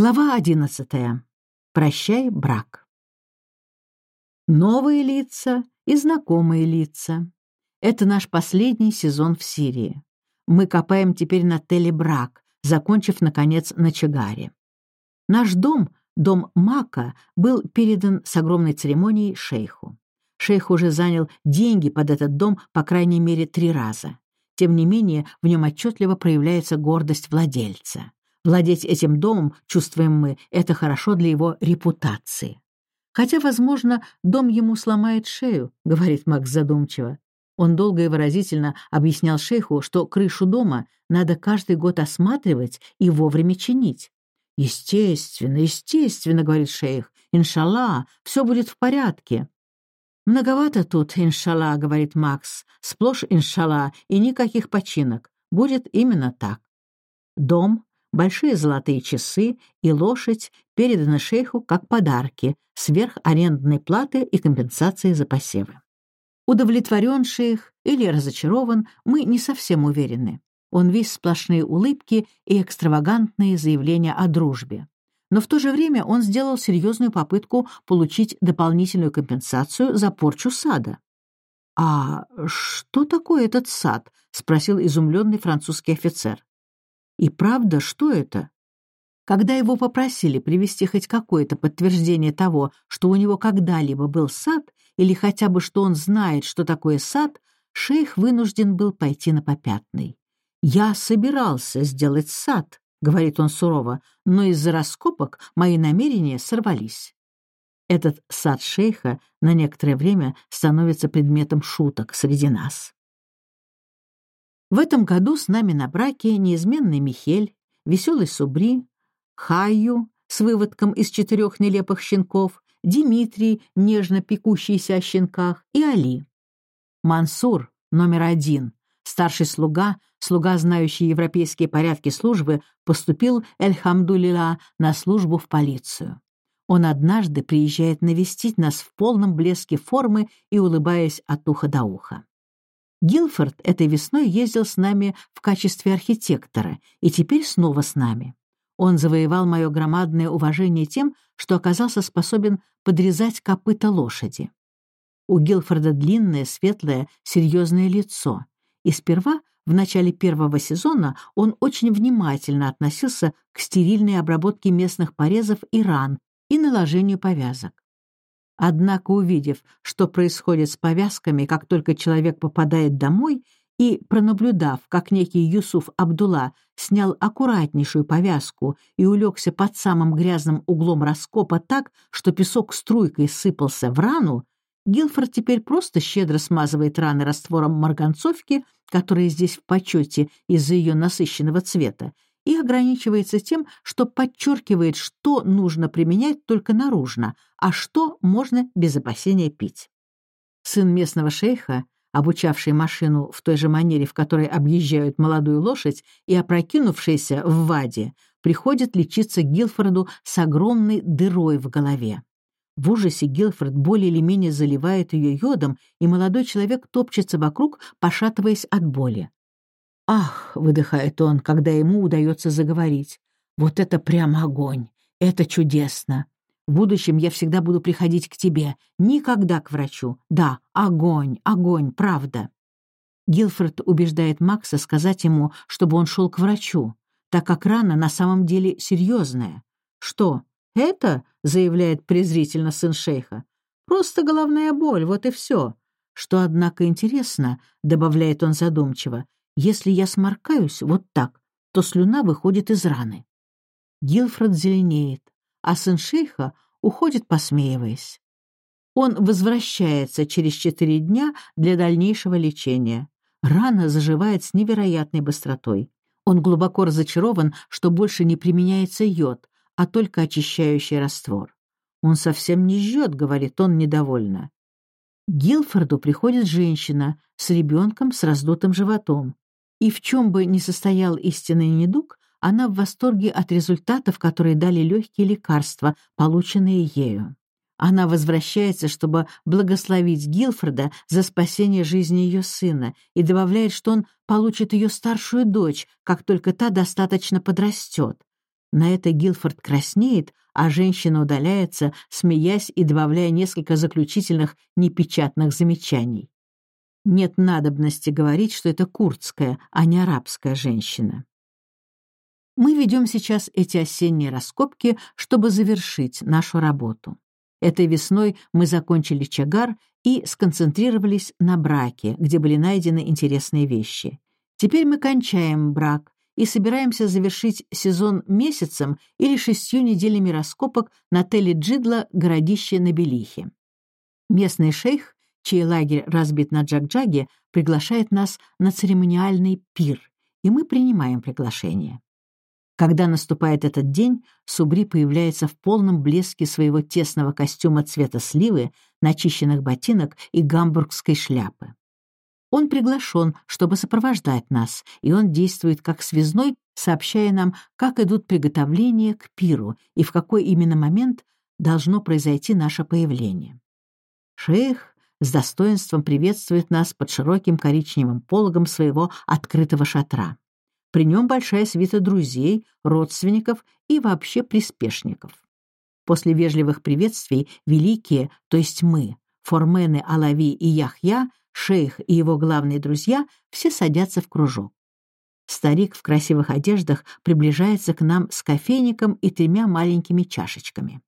Глава одиннадцатая. Прощай, брак. Новые лица и знакомые лица. Это наш последний сезон в Сирии. Мы копаем теперь на теле брак, закончив, наконец, на Чагаре. Наш дом, дом Мака, был передан с огромной церемонией шейху. Шейх уже занял деньги под этот дом по крайней мере три раза. Тем не менее, в нем отчетливо проявляется гордость владельца. Владеть этим домом, чувствуем мы, это хорошо для его репутации. Хотя, возможно, дом ему сломает шею, говорит Макс задумчиво. Он долго и выразительно объяснял шейху, что крышу дома надо каждый год осматривать и вовремя чинить. «Естественно, естественно», — говорит шейх, — «иншалла, все будет в порядке». «Многовато тут, иншалла», — говорит Макс, — «сплошь иншалла и никаких починок. Будет именно так». Дом большие золотые часы и лошадь переданы шейху как подарки, сверх арендной платы и компенсации за посевы. Удовлетворен шейх или разочарован, мы не совсем уверены. Он весь сплошные улыбки и экстравагантные заявления о дружбе. Но в то же время он сделал серьезную попытку получить дополнительную компенсацию за порчу сада. «А что такое этот сад?» — спросил изумленный французский офицер. И правда, что это? Когда его попросили привести хоть какое-то подтверждение того, что у него когда-либо был сад, или хотя бы что он знает, что такое сад, шейх вынужден был пойти на попятный. «Я собирался сделать сад», — говорит он сурово, «но из-за раскопок мои намерения сорвались». Этот сад шейха на некоторое время становится предметом шуток среди нас. В этом году с нами на браке неизменный Михель, веселый Субри, Хайю с выводком из четырех нелепых щенков, Дмитрий, нежно пекущийся о щенках, и Али. Мансур, номер один, старший слуга, слуга, знающий европейские порядки службы, поступил, эльхамдулила, на службу в полицию. Он однажды приезжает навестить нас в полном блеске формы и улыбаясь от уха до уха. Гилфорд этой весной ездил с нами в качестве архитектора и теперь снова с нами. Он завоевал мое громадное уважение тем, что оказался способен подрезать копыта лошади. У Гилфорда длинное, светлое, серьезное лицо, и сперва, в начале первого сезона, он очень внимательно относился к стерильной обработке местных порезов и ран и наложению повязок. Однако, увидев, что происходит с повязками, как только человек попадает домой, и, пронаблюдав, как некий Юсуф Абдулла снял аккуратнейшую повязку и улегся под самым грязным углом раскопа так, что песок струйкой сыпался в рану, Гилфорд теперь просто щедро смазывает раны раствором марганцовки, которая здесь в почете из-за ее насыщенного цвета, и ограничивается тем, что подчеркивает, что нужно применять только наружно, а что можно без опасения пить. Сын местного шейха, обучавший машину в той же манере, в которой объезжают молодую лошадь, и опрокинувшийся в ваде, приходит лечиться Гилфорду с огромной дырой в голове. В ужасе Гилфорд более или менее заливает ее йодом, и молодой человек топчется вокруг, пошатываясь от боли. «Ах!» — выдыхает он, когда ему удается заговорить. «Вот это прям огонь! Это чудесно! В будущем я всегда буду приходить к тебе, никогда к врачу. Да, огонь, огонь, правда!» Гилфорд убеждает Макса сказать ему, чтобы он шел к врачу, так как рана на самом деле серьезная. «Что, это?» — заявляет презрительно сын шейха. «Просто головная боль, вот и все. Что, однако, интересно, — добавляет он задумчиво, если я сморкаюсь вот так, то слюна выходит из раны. Гилфред зеленеет, а сын шейха уходит, посмеиваясь. Он возвращается через четыре дня для дальнейшего лечения. Рана заживает с невероятной быстротой. Он глубоко разочарован, что больше не применяется йод, а только очищающий раствор. «Он совсем не жжет», — говорит он недовольно. Гилфорду приходит женщина с ребенком с раздутым животом. И в чем бы ни состоял истинный недуг, она в восторге от результатов, которые дали легкие лекарства, полученные ею. Она возвращается, чтобы благословить Гилфреда за спасение жизни ее сына, и добавляет, что он получит ее старшую дочь, как только та достаточно подрастет. На это Гилфорд краснеет, а женщина удаляется, смеясь и добавляя несколько заключительных непечатных замечаний. Нет надобности говорить, что это курдская, а не арабская женщина. Мы ведем сейчас эти осенние раскопки, чтобы завершить нашу работу. Этой весной мы закончили чагар и сконцентрировались на браке, где были найдены интересные вещи. Теперь мы кончаем брак и собираемся завершить сезон месяцем или шестью неделями раскопок на теле Джидла городище на Белихе. Местный шейх, чей лагерь разбит на Джагджаге, приглашает нас на церемониальный пир, и мы принимаем приглашение. Когда наступает этот день, Субри появляется в полном блеске своего тесного костюма цвета сливы, начищенных ботинок и гамбургской шляпы. Он приглашен, чтобы сопровождать нас, и он действует как связной, сообщая нам, как идут приготовления к пиру и в какой именно момент должно произойти наше появление. Шейх с достоинством приветствует нас под широким коричневым пологом своего открытого шатра. При нем большая свита друзей, родственников и вообще приспешников. После вежливых приветствий великие, то есть мы, Формены, Алави и Яхья, шейх и его главные друзья, все садятся в кружок. Старик в красивых одеждах приближается к нам с кофейником и тремя маленькими чашечками.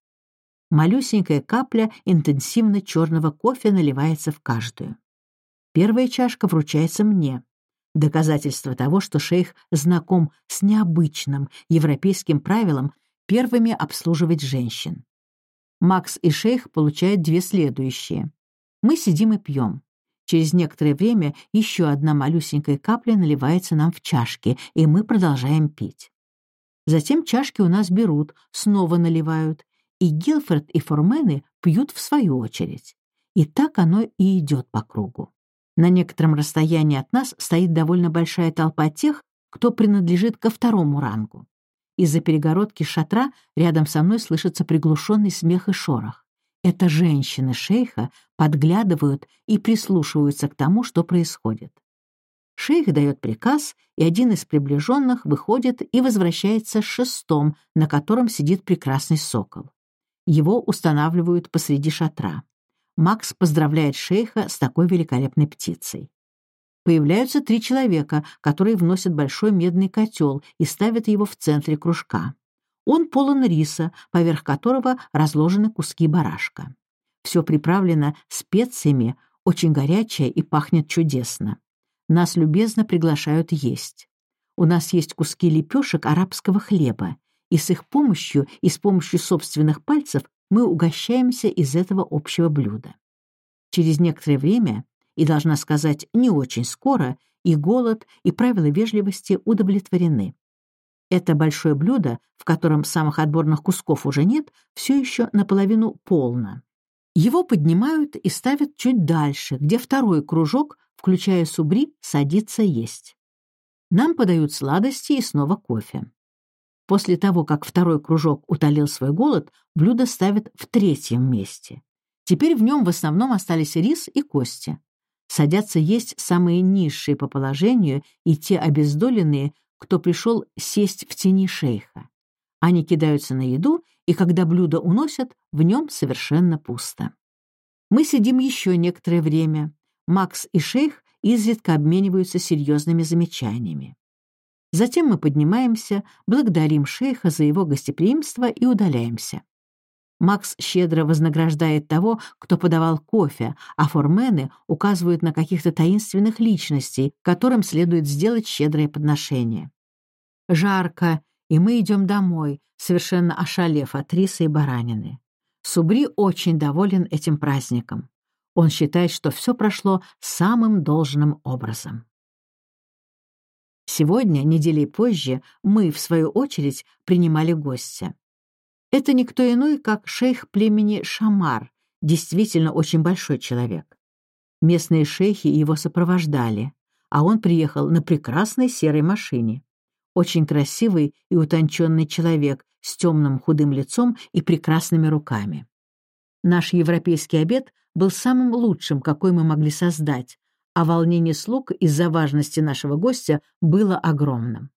Малюсенькая капля интенсивно черного кофе наливается в каждую. Первая чашка вручается мне. Доказательство того, что шейх знаком с необычным европейским правилом первыми обслуживать женщин. Макс и шейх получают две следующие. Мы сидим и пьем. Через некоторое время еще одна малюсенькая капля наливается нам в чашки, и мы продолжаем пить. Затем чашки у нас берут, снова наливают, и Гилфорд и Формены пьют в свою очередь. И так оно и идет по кругу. На некотором расстоянии от нас стоит довольно большая толпа тех, кто принадлежит ко второму рангу. Из-за перегородки шатра рядом со мной слышится приглушенный смех и шорох. Это женщины шейха подглядывают и прислушиваются к тому, что происходит. Шейх дает приказ, и один из приближенных выходит и возвращается с шестом, на котором сидит прекрасный сокол. Его устанавливают посреди шатра. Макс поздравляет шейха с такой великолепной птицей. Появляются три человека, которые вносят большой медный котел и ставят его в центре кружка. Он полон риса, поверх которого разложены куски барашка. Все приправлено специями, очень горячее и пахнет чудесно. Нас любезно приглашают есть. У нас есть куски лепешек арабского хлеба, и с их помощью и с помощью собственных пальцев мы угощаемся из этого общего блюда. Через некоторое время, и, должна сказать, не очень скоро, и голод, и правила вежливости удовлетворены. Это большое блюдо, в котором самых отборных кусков уже нет, все еще наполовину полно. Его поднимают и ставят чуть дальше, где второй кружок, включая субри, садится есть. Нам подают сладости и снова кофе. После того, как второй кружок утолил свой голод, блюдо ставят в третьем месте. Теперь в нем в основном остались рис и кости. Садятся есть самые низшие по положению и те обездоленные, кто пришел сесть в тени шейха. Они кидаются на еду, и когда блюдо уносят, в нем совершенно пусто. Мы сидим еще некоторое время. Макс и шейх изредка обмениваются серьезными замечаниями. Затем мы поднимаемся, благодарим шейха за его гостеприимство и удаляемся. Макс щедро вознаграждает того, кто подавал кофе, а формены указывают на каких-то таинственных личностей, которым следует сделать щедрое подношение. Жарко, и мы идем домой, совершенно ошалев от риса и баранины. Субри очень доволен этим праздником. Он считает, что все прошло самым должным образом. Сегодня, неделей позже, мы, в свою очередь, принимали гостя. Это никто иной, как шейх племени Шамар, действительно очень большой человек. Местные шейхи его сопровождали, а он приехал на прекрасной серой машине. Очень красивый и утонченный человек с темным худым лицом и прекрасными руками. Наш европейский обед был самым лучшим, какой мы могли создать, а волнение слуг из-за важности нашего гостя было огромным.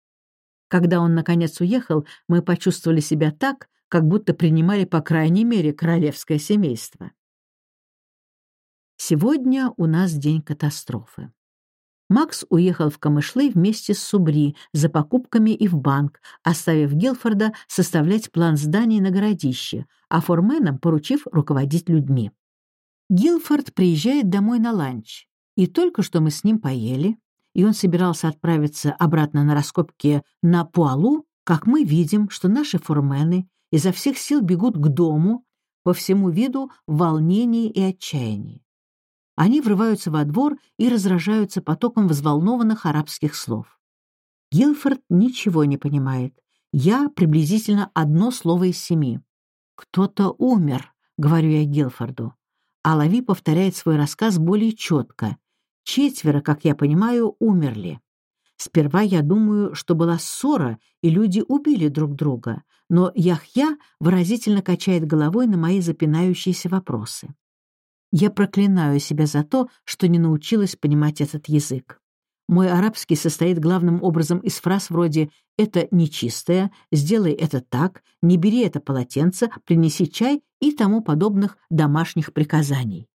Когда он, наконец, уехал, мы почувствовали себя так, как будто принимали, по крайней мере, королевское семейство. Сегодня у нас день катастрофы. Макс уехал в Камышлы вместе с Субри за покупками и в банк, оставив Гилфорда составлять план зданий на городище, а форменам поручив руководить людьми. Гилфорд приезжает домой на ланч, и только что мы с ним поели, и он собирался отправиться обратно на раскопки на Пуалу, как мы видим, что наши формены изо всех сил бегут к дому, по всему виду в и отчаянии. Они врываются во двор и разражаются потоком взволнованных арабских слов. Гилфорд ничего не понимает. Я приблизительно одно слово из семи. «Кто-то умер», — говорю я Гилфорду. А Лави повторяет свой рассказ более четко. Четверо, как я понимаю, умерли. Сперва я думаю, что была ссора, и люди убили друг друга, но Яхья выразительно качает головой на мои запинающиеся вопросы. Я проклинаю себя за то, что не научилась понимать этот язык. Мой арабский состоит главным образом из фраз вроде «это нечистое», «сделай это так», «не бери это полотенце», «принеси чай» и тому подобных домашних приказаний.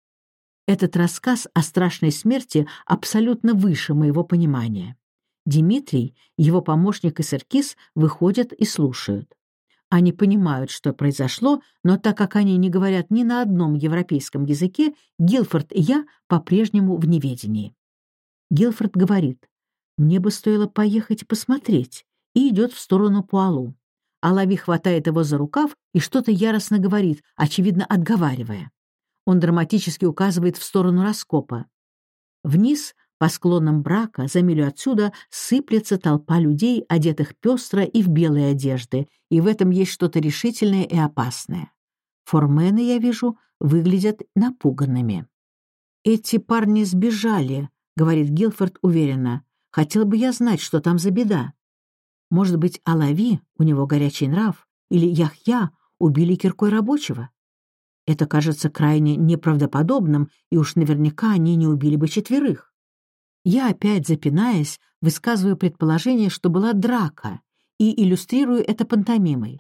Этот рассказ о страшной смерти абсолютно выше моего понимания. Дмитрий, его помощник и Серкис выходят и слушают. Они понимают, что произошло, но так как они не говорят ни на одном европейском языке, Гилфорд и я по-прежнему в неведении. Гилфорд говорит, «Мне бы стоило поехать и посмотреть», и идет в сторону Пуалу. Алави хватает его за рукав и что-то яростно говорит, очевидно отговаривая. Он драматически указывает в сторону раскопа. Вниз по склонам брака, за милю отсюда, сыплется толпа людей, одетых пестро и в белые одежды, и в этом есть что-то решительное и опасное. Формены, я вижу, выглядят напуганными. «Эти парни сбежали», — говорит Гилфорд уверенно. «Хотел бы я знать, что там за беда. Может быть, Алави, у него горячий нрав, или Яхья убили киркой рабочего? Это кажется крайне неправдоподобным, и уж наверняка они не убили бы четверых. Я опять, запинаясь, высказываю предположение, что была драка, и иллюстрирую это пантомимой.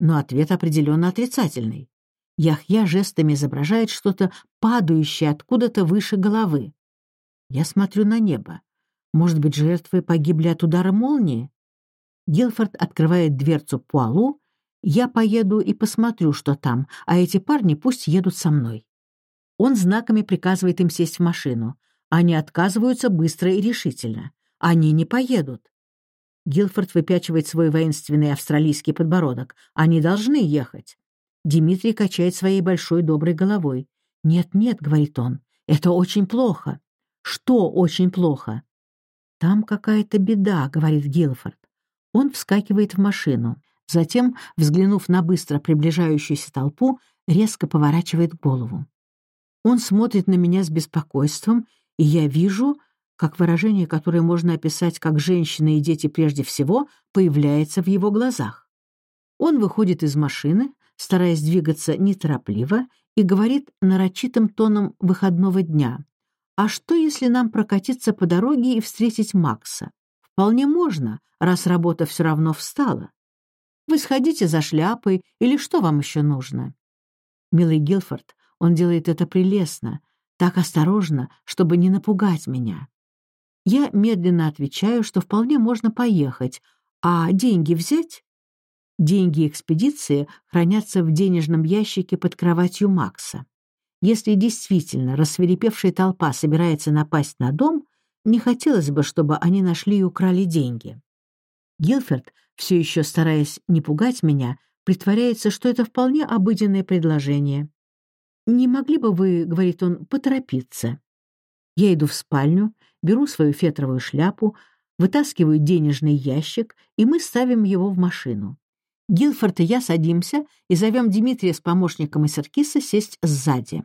Но ответ определенно отрицательный. Яхья жестами изображает что-то падающее откуда-то выше головы. Я смотрю на небо. Может быть, жертвы погибли от удара молнии? Гилфорд открывает дверцу Пуалу. Я поеду и посмотрю, что там, а эти парни пусть едут со мной. Он знаками приказывает им сесть в машину. Они отказываются быстро и решительно. Они не поедут. Гилфорд выпячивает свой воинственный австралийский подбородок. Они должны ехать. Дмитрий качает своей большой доброй головой. «Нет-нет», — говорит он, — «это очень плохо». «Что очень плохо?» «Там какая-то беда», — говорит Гилфорд. Он вскакивает в машину. Затем, взглянув на быстро приближающуюся толпу, резко поворачивает голову. Он смотрит на меня с беспокойством и я вижу, как выражение, которое можно описать как «женщина и дети прежде всего», появляется в его глазах. Он выходит из машины, стараясь двигаться неторопливо, и говорит нарочитым тоном выходного дня. «А что, если нам прокатиться по дороге и встретить Макса? Вполне можно, раз работа все равно встала. Вы сходите за шляпой или что вам еще нужно?» Милый Гилфорд, он делает это прелестно, так осторожно, чтобы не напугать меня. Я медленно отвечаю, что вполне можно поехать, а деньги взять? Деньги экспедиции хранятся в денежном ящике под кроватью Макса. Если действительно рассверепевшая толпа собирается напасть на дом, не хотелось бы, чтобы они нашли и украли деньги. Гилферд, все еще стараясь не пугать меня, притворяется, что это вполне обыденное предложение. «Не могли бы вы, — говорит он, — поторопиться?» Я иду в спальню, беру свою фетровую шляпу, вытаскиваю денежный ящик, и мы ставим его в машину. Гилфорд и я садимся и зовем Дмитрия с помощником и Саркиса сесть сзади.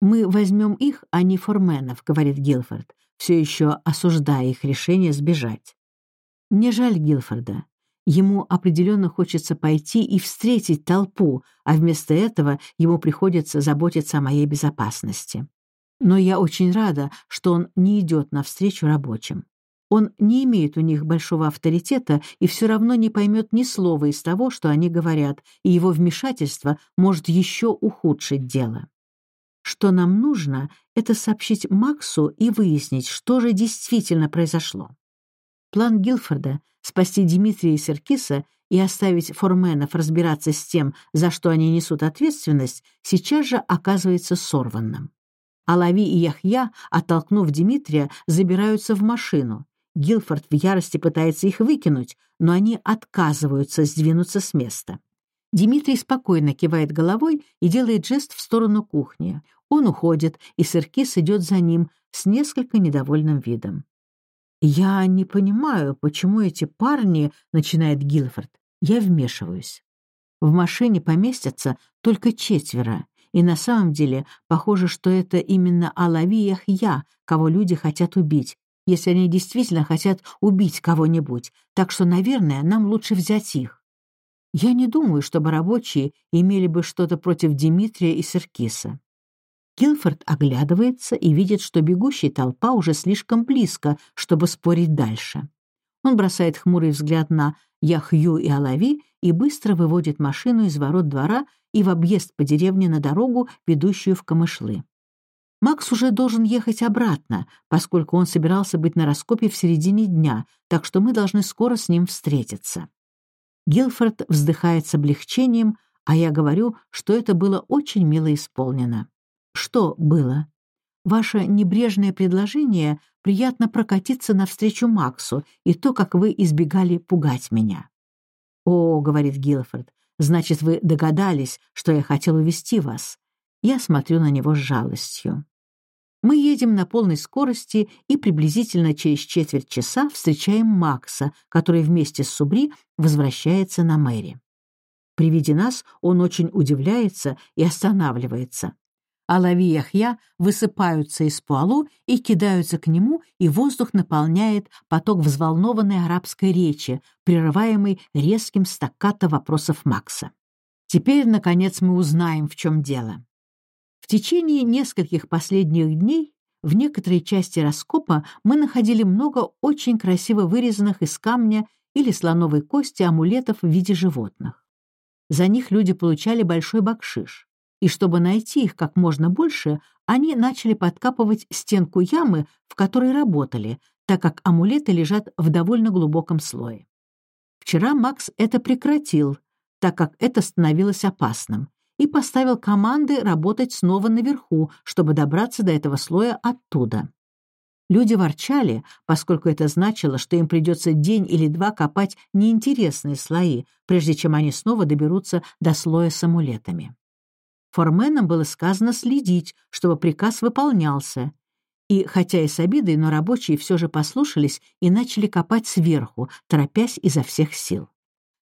«Мы возьмем их, а не форменов», — говорит Гилфорд, все еще осуждая их решение сбежать. Мне жаль Гилфорда. Ему определенно хочется пойти и встретить толпу, а вместо этого ему приходится заботиться о моей безопасности. Но я очень рада, что он не идет навстречу рабочим. Он не имеет у них большого авторитета и все равно не поймет ни слова из того, что они говорят, и его вмешательство может еще ухудшить дело. Что нам нужно, это сообщить Максу и выяснить, что же действительно произошло. План Гилфорда — спасти Дмитрия и Серкиса и оставить форменов разбираться с тем, за что они несут ответственность, сейчас же оказывается сорванным. Алави и Яхья, оттолкнув Дмитрия, забираются в машину. Гилфорд в ярости пытается их выкинуть, но они отказываются сдвинуться с места. Дмитрий спокойно кивает головой и делает жест в сторону кухни. Он уходит, и Сыркис идет за ним с несколько недовольным видом. «Я не понимаю, почему эти парни...» — начинает Гилфорд. Я вмешиваюсь. В машине поместятся только четверо, и на самом деле похоже, что это именно Алави я, кого люди хотят убить, если они действительно хотят убить кого-нибудь, так что, наверное, нам лучше взять их. Я не думаю, чтобы рабочие имели бы что-то против Дмитрия и Серкиса. Килфорд оглядывается и видит, что бегущая толпа уже слишком близко, чтобы спорить дальше. Он бросает хмурый взгляд на Яхью и Алави и быстро выводит машину из ворот двора и в объезд по деревне на дорогу, ведущую в Камышлы. Макс уже должен ехать обратно, поскольку он собирался быть на раскопе в середине дня, так что мы должны скоро с ним встретиться. Гилфорд вздыхает с облегчением, а я говорю, что это было очень мило исполнено. Что было? Ваше небрежное предложение приятно прокатиться навстречу Максу и то, как вы избегали пугать меня. «О», — говорит Гилфорд, — «значит, вы догадались, что я хотел увести вас». Я смотрю на него с жалостью. Мы едем на полной скорости и приблизительно через четверть часа встречаем Макса, который вместе с Субри возвращается на Мэри. При виде нас он очень удивляется и останавливается. Алави и Яхья высыпаются из полу и кидаются к нему, и воздух наполняет поток взволнованной арабской речи, прерываемый резким стаккато вопросов Макса. Теперь, наконец, мы узнаем, в чем дело. В течение нескольких последних дней в некоторой части раскопа мы находили много очень красиво вырезанных из камня или слоновой кости амулетов в виде животных. За них люди получали большой бакшиш. И чтобы найти их как можно больше, они начали подкапывать стенку ямы, в которой работали, так как амулеты лежат в довольно глубоком слое. Вчера Макс это прекратил, так как это становилось опасным, и поставил команды работать снова наверху, чтобы добраться до этого слоя оттуда. Люди ворчали, поскольку это значило, что им придется день или два копать неинтересные слои, прежде чем они снова доберутся до слоя с амулетами. Форменам было сказано следить, чтобы приказ выполнялся. И, хотя и с обидой, но рабочие все же послушались и начали копать сверху, торопясь изо всех сил.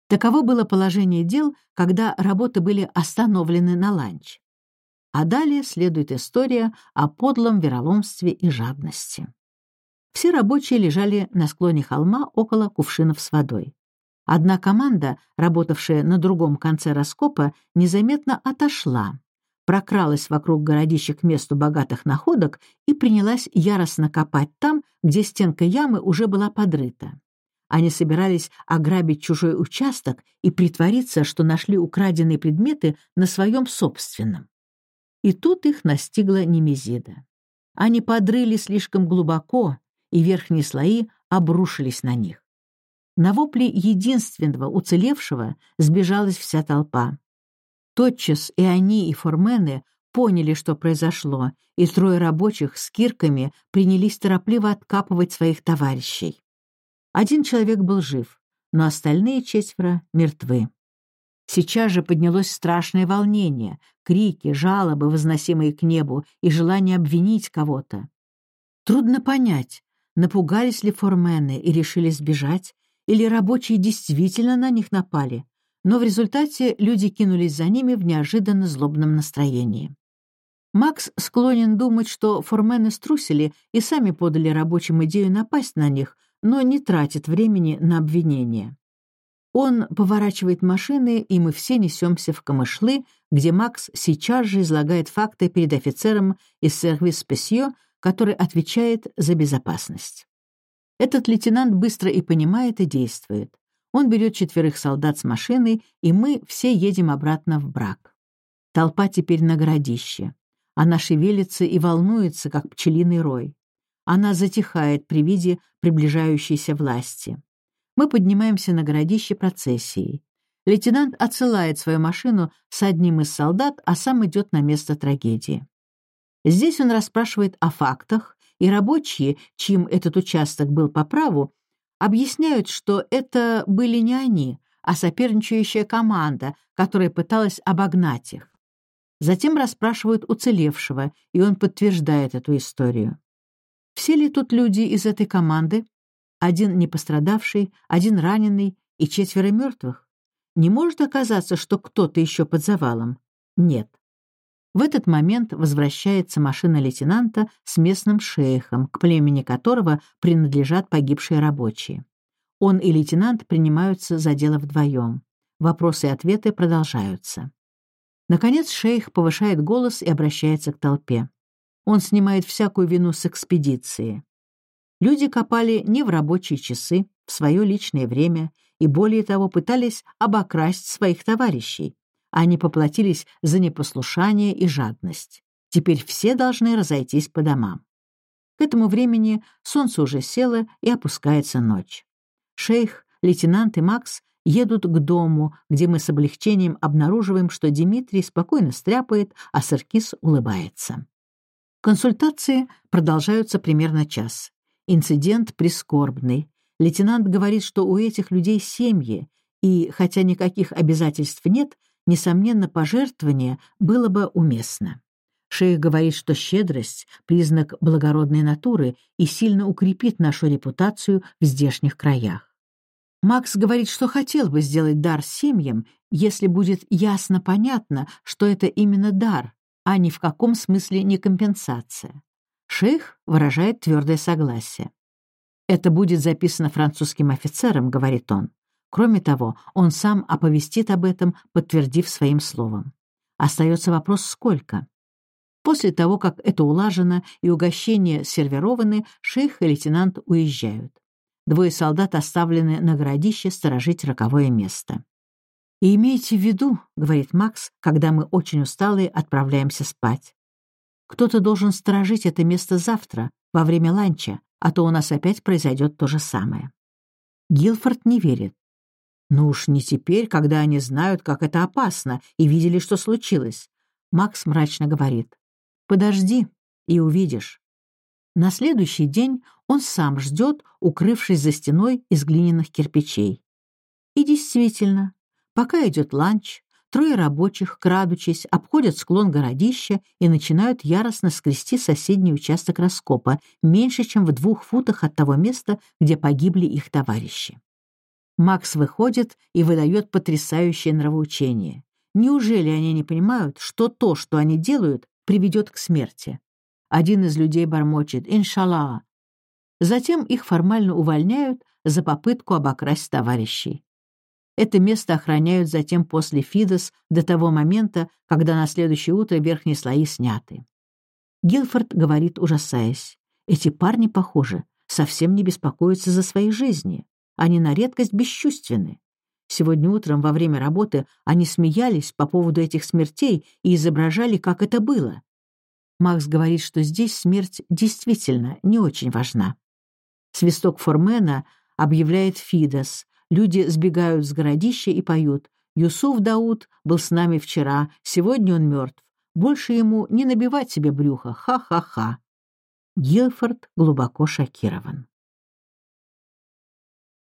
Таково было положение дел, когда работы были остановлены на ланч. А далее следует история о подлом вероломстве и жадности. Все рабочие лежали на склоне холма около кувшинов с водой. Одна команда, работавшая на другом конце раскопа, незаметно отошла, прокралась вокруг городища к месту богатых находок и принялась яростно копать там, где стенка ямы уже была подрыта. Они собирались ограбить чужой участок и притвориться, что нашли украденные предметы на своем собственном. И тут их настигла Немезида. Они подрыли слишком глубоко, и верхние слои обрушились на них. На вопли единственного уцелевшего сбежалась вся толпа. Тотчас и они, и формены поняли, что произошло, и трое рабочих с кирками принялись торопливо откапывать своих товарищей. Один человек был жив, но остальные четверо мертвы. Сейчас же поднялось страшное волнение, крики, жалобы, возносимые к небу, и желание обвинить кого-то. Трудно понять, напугались ли формены и решили сбежать, или рабочие действительно на них напали, но в результате люди кинулись за ними в неожиданно злобном настроении. Макс склонен думать, что формены струсили и сами подали рабочим идею напасть на них, но не тратит времени на обвинения. Он поворачивает машины, и мы все несемся в камышлы, где Макс сейчас же излагает факты перед офицером из сервис спесио который отвечает за безопасность. Этот лейтенант быстро и понимает, и действует. Он берет четверых солдат с машины, и мы все едем обратно в брак. Толпа теперь на городище. Она шевелится и волнуется, как пчелиный рой. Она затихает при виде приближающейся власти. Мы поднимаемся на городище процессией. Лейтенант отсылает свою машину с одним из солдат, а сам идет на место трагедии. Здесь он расспрашивает о фактах, и рабочие, чьим этот участок был по праву, объясняют, что это были не они, а соперничающая команда, которая пыталась обогнать их. Затем расспрашивают уцелевшего, и он подтверждает эту историю. Все ли тут люди из этой команды? Один не пострадавший, один раненый и четверо мертвых? Не может оказаться, что кто-то еще под завалом? Нет. В этот момент возвращается машина лейтенанта с местным шейхом, к племени которого принадлежат погибшие рабочие. Он и лейтенант принимаются за дело вдвоем. Вопросы и ответы продолжаются. Наконец шейх повышает голос и обращается к толпе. Он снимает всякую вину с экспедиции. Люди копали не в рабочие часы, в свое личное время и, более того, пытались обокрасть своих товарищей. Они поплатились за непослушание и жадность. Теперь все должны разойтись по домам. К этому времени солнце уже село и опускается ночь. Шейх, лейтенант и Макс едут к дому, где мы с облегчением обнаруживаем, что Дмитрий спокойно стряпает, а Саркис улыбается. Консультации продолжаются примерно час. Инцидент прискорбный. Лейтенант говорит, что у этих людей семьи, и, хотя никаких обязательств нет, несомненно, пожертвование было бы уместно. Шейх говорит, что щедрость — признак благородной натуры и сильно укрепит нашу репутацию в здешних краях. Макс говорит, что хотел бы сделать дар семьям, если будет ясно понятно, что это именно дар, а ни в каком смысле не компенсация. Шейх выражает твердое согласие. «Это будет записано французским офицером», — говорит он. Кроме того, он сам оповестит об этом, подтвердив своим словом. Остается вопрос, сколько? После того, как это улажено и угощения сервированы, шейх и лейтенант уезжают. Двое солдат оставлены на городище сторожить роковое место. «И имейте в виду», — говорит Макс, когда мы очень усталые отправляемся спать. «Кто-то должен сторожить это место завтра, во время ланча, а то у нас опять произойдет то же самое». Гилфорд не верит. Ну уж не теперь, когда они знают, как это опасно, и видели, что случилось. Макс мрачно говорит. «Подожди, и увидишь». На следующий день он сам ждет, укрывшись за стеной из глиняных кирпичей. И действительно, пока идет ланч, трое рабочих, крадучись, обходят склон городища и начинают яростно скрести соседний участок раскопа, меньше, чем в двух футах от того места, где погибли их товарищи. Макс выходит и выдает потрясающее нравоучение. Неужели они не понимают, что то, что они делают, приведет к смерти? Один из людей бормочет «Иншаллах». Затем их формально увольняют за попытку обокрасть товарищей. Это место охраняют затем после Фидос до того момента, когда на следующее утро верхние слои сняты. Гилфорд говорит, ужасаясь, «Эти парни, похоже, совсем не беспокоятся за свои жизни. Они на редкость бесчувственны. Сегодня утром во время работы они смеялись по поводу этих смертей и изображали, как это было. Макс говорит, что здесь смерть действительно не очень важна. Свисток Формена объявляет Фидос. Люди сбегают с городища и поют. «Юсуф Дауд был с нами вчера, сегодня он мертв. Больше ему не набивать себе брюха, ха-ха-ха». Гилфорд глубоко шокирован.